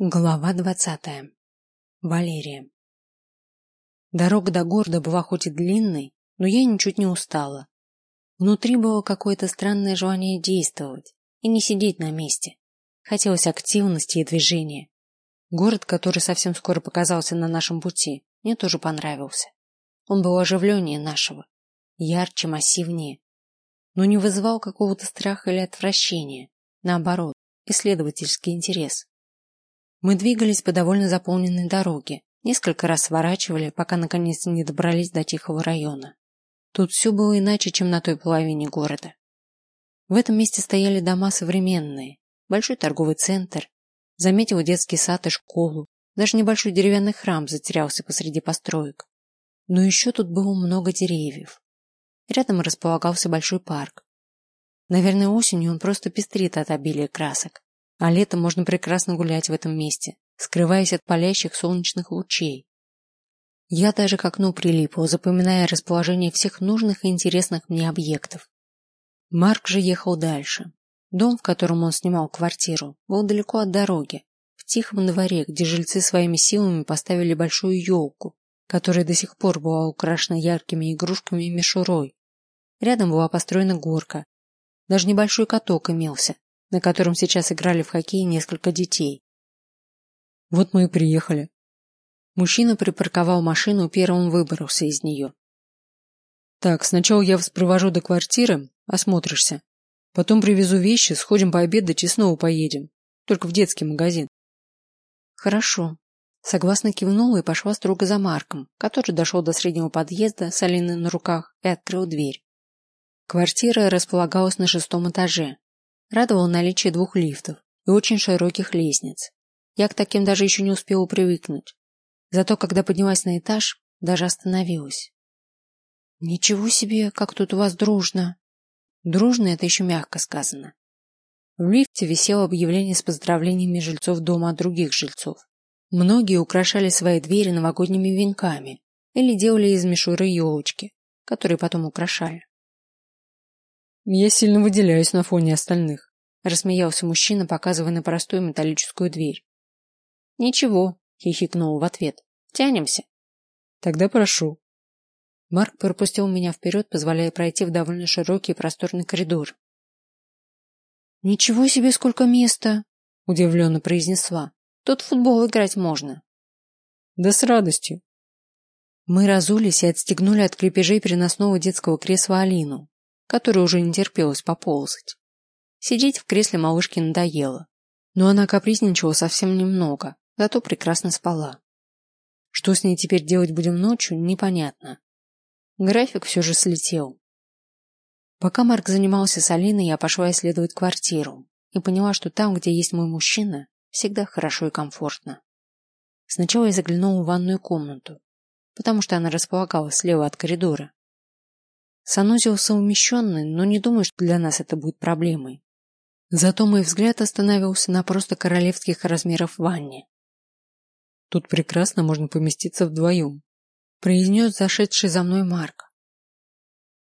Глава двадцатая. Валерия. Дорога до города была хоть и длинной, но я ничуть не устала. Внутри было какое-то странное желание действовать и не сидеть на месте. Хотелось активности и движения. Город, который совсем скоро показался на нашем пути, мне тоже понравился. Он был оживленнее нашего, ярче, массивнее, но не вызывал какого-то страха или отвращения. Наоборот, исследовательский интерес. Мы двигались по довольно заполненной дороге, несколько раз сворачивали, пока наконец не добрались до тихого района. Тут все было иначе, чем на той половине города. В этом месте стояли дома современные, большой торговый центр, заметил детский сад и школу, даже небольшой деревянный храм затерялся посреди построек. Но еще тут было много деревьев. Рядом располагался большой парк. Наверное, осенью он просто пестрит от обилия красок а летом можно прекрасно гулять в этом месте, скрываясь от палящих солнечных лучей. Я даже к окну прилипла, запоминая расположение всех нужных и интересных мне объектов. Марк же ехал дальше. Дом, в котором он снимал квартиру, был далеко от дороги, в тихом дворе, где жильцы своими силами поставили большую елку, которая до сих пор была украшена яркими игрушками и мишурой. Рядом была построена горка. Даже небольшой каток имелся, на котором сейчас играли в хоккей несколько детей. Вот мы и приехали. Мужчина припарковал машину, первым выбрался из нее. Так, сначала я вас провожу до квартиры, осмотришься. Потом привезу вещи, сходим пообедать и снова поедем. Только в детский магазин. Хорошо. Согласно кивнула и пошла строго за Марком, который дошел до среднего подъезда с Алиной на руках и открыл дверь. Квартира располагалась на шестом этаже, Радовало наличие двух лифтов и очень широких лестниц. Я к таким даже еще не успела привыкнуть. Зато когда поднялась на этаж, даже остановилась. Ничего себе, как тут у вас дружно. Дружно это еще мягко сказано. В лифте висело объявление с поздравлениями жильцов дома от других жильцов. Многие украшали свои двери новогодними венками или делали из мишуры елочки, которые потом украшали. Я сильно выделяюсь на фоне остальных, рассмеялся мужчина, показывая на простую металлическую дверь. Ничего, хихикнул в ответ. Тянемся. Тогда прошу. Марк пропустил меня вперед, позволяя пройти в довольно широкий и просторный коридор. Ничего себе, сколько места! удивленно произнесла. Тут в футбол играть можно. Да с радостью. Мы разулись и отстегнули от крепежей переносного детского кресла Алину, которой уже не терпелось поползать. Сидеть в кресле малышке надоело, но она капризничала совсем немного, зато прекрасно спала. Что с ней теперь делать будем ночью, непонятно. График все же слетел. Пока Марк занимался с Алиной, я пошла исследовать квартиру и поняла, что там, где есть мой мужчина, всегда хорошо и комфортно. Сначала я заглянула в ванную комнату, потому что она располагалась слева от коридора. Санузел совмещенный, но не думаю, что для нас это будет проблемой. Зато мой взгляд остановился на просто королевских размеров ванне. Тут прекрасно можно поместиться вдвоем, произнес зашедший за мной Марк.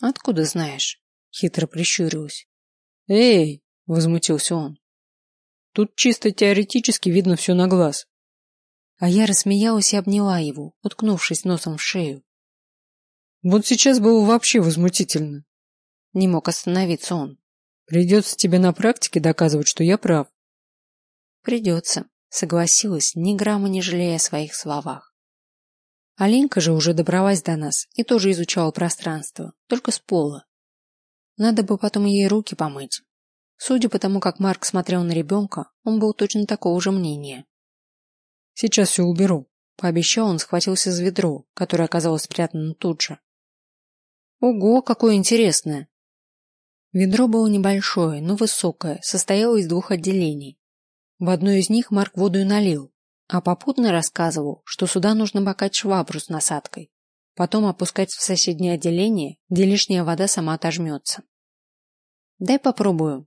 Откуда знаешь? Хитро прищурилась. Эй, возмутился он. Тут чисто теоретически видно все на глаз. А я рассмеялась и обняла его, уткнувшись носом в шею. Вот сейчас было вообще возмутительно. Не мог остановиться он. Придется тебе на практике доказывать, что я прав. Придется, согласилась, ни грамма не жалея о своих словах. Алинка же уже добралась до нас и тоже изучала пространство, только с пола. Надо бы потом ей руки помыть. Судя по тому, как Марк смотрел на ребенка, он был точно такого же мнения. Сейчас все уберу, пообещал он, схватился за ведро, которое оказалось спрятано тут же. Ого, какое интересное! Ведро было небольшое, но высокое, состояло из двух отделений. В одно из них Марк воду и налил, а попутно рассказывал, что сюда нужно макать швабру с насадкой, потом опускать в соседнее отделение, где лишняя вода сама отожмется. Дай попробую.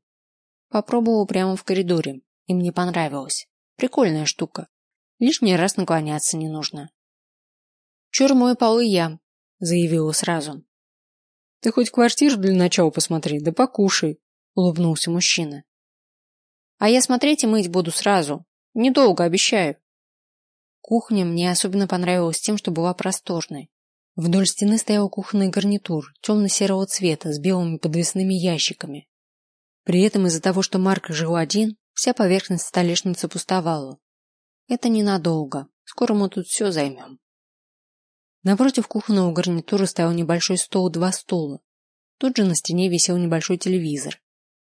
Попробовал прямо в коридоре, и мне понравилось. Прикольная штука. Лишний раз наклоняться не нужно. Чур мой полы я, заявила сразу. Ты хоть квартиру для начала посмотри, да покушай, улыбнулся мужчина. А я смотреть и мыть буду сразу, Недолго, обещаю. Кухня мне особенно понравилась тем, что была просторной. Вдоль стены стоял кухонный гарнитур темно-серого цвета с белыми подвесными ящиками. При этом из-за того, что Марк жил один, вся поверхность столешницы пустовала. Это ненадолго. Скоро мы тут все займем. Напротив кухонного гарнитура стоял небольшой стол два стула. Тут же на стене висел небольшой телевизор.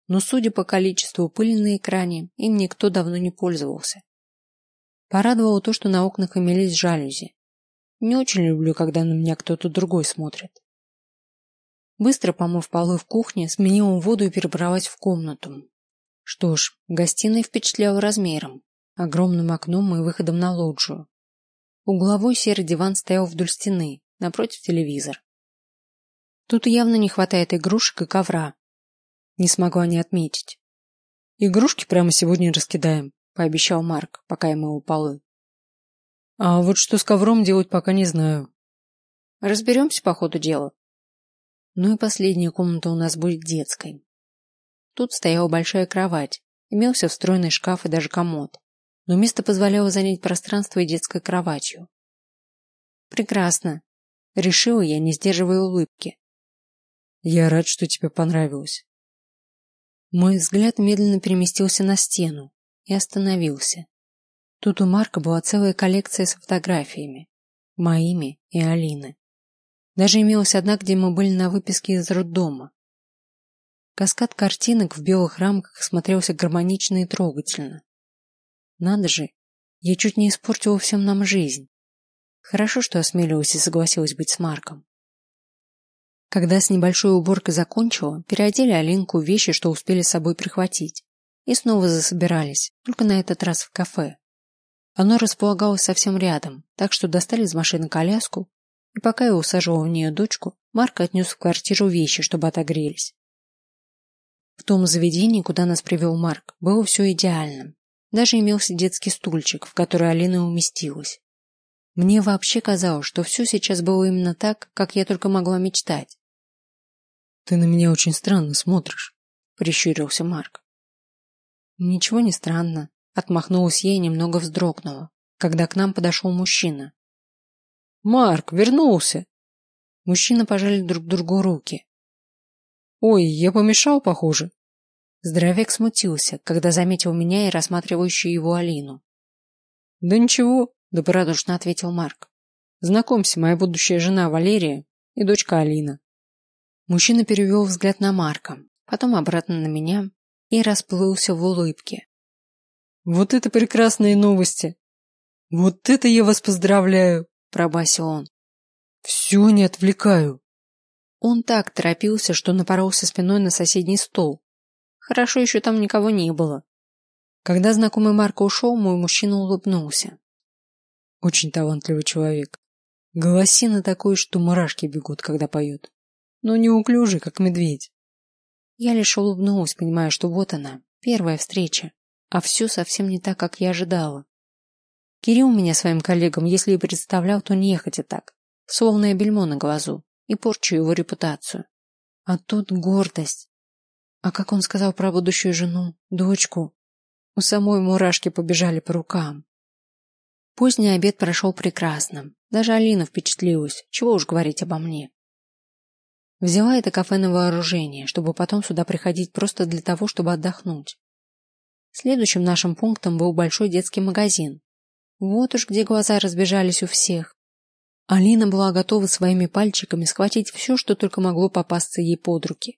Но, судя по количеству пыли на экране, им никто давно не пользовался. Порадовало то, что на окнах имелись жалюзи. Не очень люблю, когда на меня кто-то другой смотрит. Быстро помыв полы в кухне, сменила воду и перебралась в комнату. Что ж, гостиная впечатляла размером, огромным окном и выходом на лоджию. Угловой серый диван стоял вдоль стены, напротив телевизор. Тут явно не хватает игрушек и ковра. Не смогла не отметить. Игрушки прямо сегодня раскидаем, пообещал Марк, пока я мыл полы. А вот что с ковром делать пока не знаю. Разберемся по ходу дела. Ну и последняя комната у нас будет детской. Тут стояла большая кровать, имелся встроенный шкаф и даже комод но место позволяло занять пространство и детской кроватью. Прекрасно. Решила я, не сдерживая улыбки. Я рад, что тебе понравилось. Мой взгляд медленно переместился на стену и остановился. Тут у Марка была целая коллекция с фотографиями, моими и Алины. Даже имелась одна, где мы были на выписке из роддома. Каскад картинок в белых рамках смотрелся гармонично и трогательно. Надо же, я чуть не испортила всем нам жизнь. Хорошо, что осмелилась и согласилась быть с Марком. Когда с небольшой уборкой закончила, переодели Алинку вещи, что успели с собой прихватить, и снова засобирались, только на этот раз в кафе. Оно располагалось совсем рядом, так что достали из машины коляску, и пока я усаживала в нее дочку, Марк отнес в квартиру вещи, чтобы отогрелись. В том заведении, куда нас привел Марк, было все идеальным. Даже имелся детский стульчик, в который Алина уместилась. Мне вообще казалось, что все сейчас было именно так, как я только могла мечтать. Ты на меня очень странно смотришь, прищурился Марк. Ничего не странно, отмахнулась я и немного вздрогнула, когда к нам подошел мужчина. Марк вернулся. Мужчины пожали друг другу руки. Ой, я помешал, похоже. Здоровяк смутился, когда заметил меня и рассматривающую его Алину. Да ничего, добродушно ответил Марк. Знакомься, моя будущая жена Валерия и дочка Алина. Мужчина перевел взгляд на Марка, потом обратно на меня и расплылся в улыбке. Вот это прекрасные новости! Вот это я вас поздравляю, пробасил он. Все не отвлекаю. Он так торопился, что напоролся спиной на соседний стол, Хорошо еще там никого не было. Когда знакомый Марко ушел, мой мужчина улыбнулся. Очень талантливый человек. Голосина такой, что мурашки бегут, когда поет. Но неуклюжий, как медведь. Я лишь улыбнулась, понимая, что вот она, первая встреча, а все совсем не так, как я ожидала. Кирилл меня своим коллегам, если и представлял, то нехотя так, словно бельмо на глазу, и порчу его репутацию. А тут гордость, а как он сказал про будущую жену, дочку? У самой мурашки побежали по рукам. Поздний обед прошел прекрасно. Даже Алина впечатлилась. Чего уж говорить обо мне. Взяла это кафе на вооружение, чтобы потом сюда приходить просто для того, чтобы отдохнуть. Следующим нашим пунктом был большой детский магазин. Вот уж где глаза разбежались у всех. Алина была готова своими пальчиками схватить все, что только могло попасться ей под руки.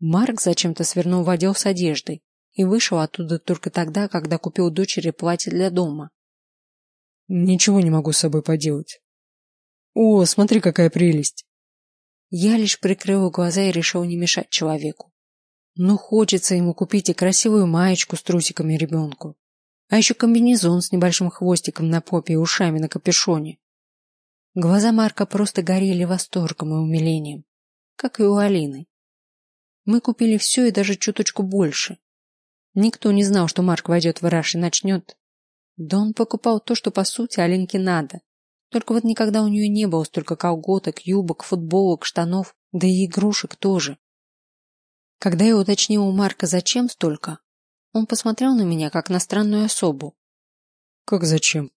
Марк зачем-то свернул в отдел с одеждой и вышел оттуда только тогда, когда купил дочери платье для дома. Ничего не могу с собой поделать. О, смотри, какая прелесть! Я лишь прикрыла глаза и решил не мешать человеку. Ну, хочется ему купить и красивую маечку с трусиками ребенку, а еще комбинезон с небольшим хвостиком на попе и ушами на капюшоне. Глаза Марка просто горели восторгом и умилением, как и у Алины. Мы купили все и даже чуточку больше. Никто не знал, что Марк войдет в раш и начнет. Да он покупал то, что по сути Аленке надо. Только вот никогда у нее не было столько колготок, юбок, футболок, штанов, да и игрушек тоже. Когда я уточнила у Марка, зачем столько, он посмотрел на меня как на странную особу Как зачем?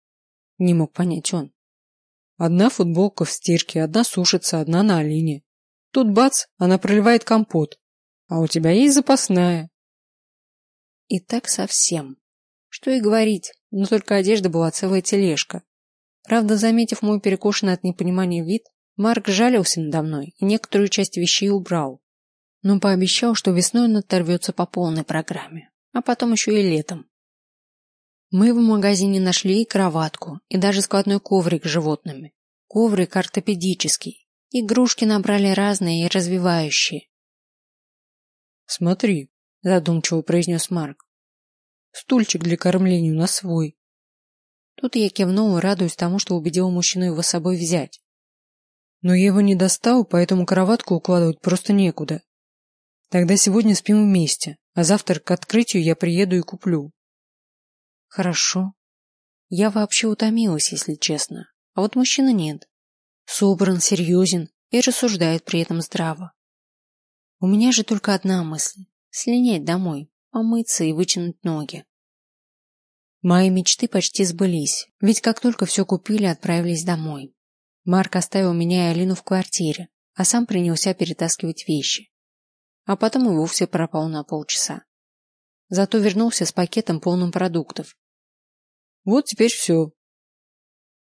Не мог понять он. Одна футболка в стирке, одна сушится, одна на Алине. Тут бац, она проливает компот. А у тебя есть запасная. И так совсем. Что и говорить, но только одежда была целая тележка. Правда, заметив мой перекошенный от непонимания вид, Марк жалился надо мной и некоторую часть вещей убрал. Но пообещал, что весной он оторвется по полной программе, а потом еще и летом. Мы в магазине нашли и кроватку, и даже складной коврик с животными. Коврик ортопедический. Игрушки набрали разные и развивающие. Смотри, задумчиво произнес Марк. Стульчик для кормления у нас свой. Тут я кивнул и радуюсь тому, что убедил мужчину его с собой взять. Но я его не достал, поэтому кроватку укладывать просто некуда. Тогда сегодня спим вместе, а завтра к открытию я приеду и куплю. Хорошо. Я вообще утомилась, если честно. А вот мужчина нет. Собран, серьезен и рассуждает при этом здраво. У меня же только одна мысль – слинять домой, помыться и вытянуть ноги. Мои мечты почти сбылись, ведь как только все купили, отправились домой. Марк оставил меня и Алину в квартире, а сам принялся перетаскивать вещи. А потом и вовсе пропал на полчаса. Зато вернулся с пакетом полным продуктов, вот теперь все.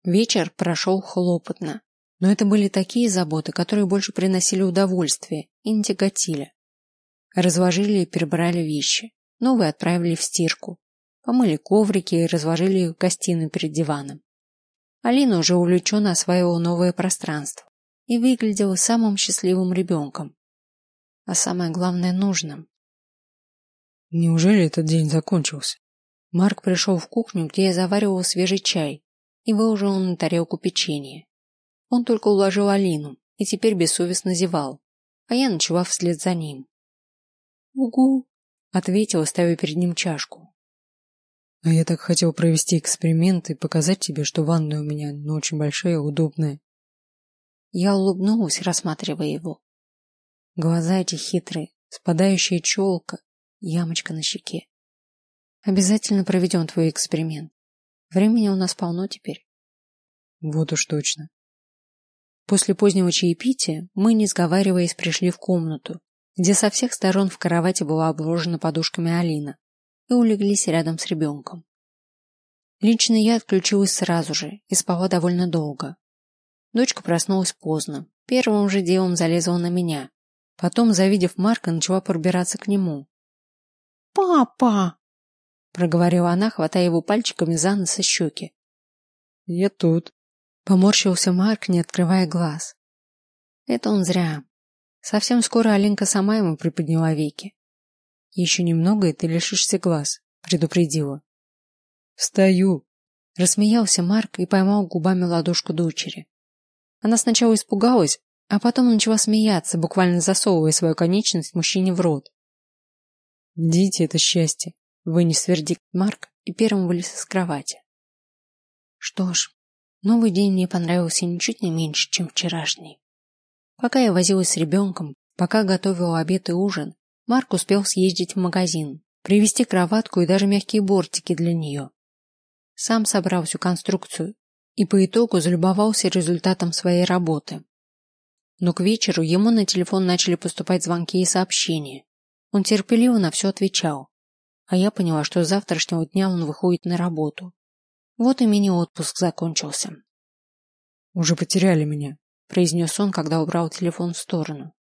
Вечер прошел хлопотно, но это были такие заботы, которые больше приносили удовольствие и не тяготили. Разложили и перебрали вещи, новые отправили в стирку, помыли коврики и разложили в гостиной перед диваном. Алина уже увлеченно осваивала новое пространство и выглядела самым счастливым ребенком, а самое главное нужным. Неужели этот день закончился? Марк пришел в кухню, где я заваривал свежий чай, и выложил на тарелку печенье. Он только уложил Алину и теперь бессовестно зевал, а я ночевав вслед за ним. «Угу», — ответила, ставя перед ним чашку. «А я так хотел провести эксперимент и показать тебе, что ванная у меня ну, очень большая и удобная». Я улыбнулась, рассматривая его. Глаза эти хитрые, спадающая челка, ямочка на щеке. Обязательно проведем твой эксперимент. Времени у нас полно теперь. Вот уж точно. После позднего чаепития мы, не сговариваясь, пришли в комнату, где со всех сторон в кровати была обложена подушками Алина, и улеглись рядом с ребенком. Лично я отключилась сразу же и спала довольно долго. Дочка проснулась поздно, первым же делом залезла на меня. Потом, завидев Марка, начала пробираться к нему. «Папа!» проговорила она, хватая его пальчиками за нос и щеки. Я тут. Поморщился Марк, не открывая глаз. Это он зря. Совсем скоро Алинка сама ему приподняла веки. Еще немного, и ты лишишься глаз, предупредила. Встаю. Рассмеялся Марк и поймал губами ладошку дочери. Она сначала испугалась, а потом начала смеяться, буквально засовывая свою конечность мужчине в рот. Дети — это счастье. Вынес вердикт Марк и первым вылез из кровати. Что ж, новый день мне понравился ничуть не меньше, чем вчерашний. Пока я возилась с ребенком, пока готовила обед и ужин, Марк успел съездить в магазин, привезти кроватку и даже мягкие бортики для нее. Сам собрал всю конструкцию и по итогу залюбовался результатом своей работы. Но к вечеру ему на телефон начали поступать звонки и сообщения. Он терпеливо на все отвечал, а я поняла, что с завтрашнего дня он выходит на работу. Вот и мини-отпуск закончился. «Уже потеряли меня», — произнес он, когда убрал телефон в сторону.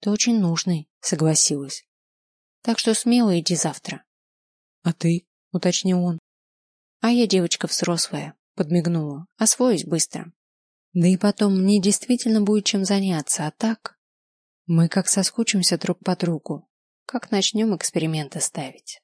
«Ты очень нужный», — согласилась. «Так что смело иди завтра». «А ты?» — уточнил он. «А я девочка взрослая», — подмигнула. «Освоюсь быстро». «Да и потом, мне действительно будет чем заняться, а так...» Мы как соскучимся друг по другу, как начнем эксперименты ставить.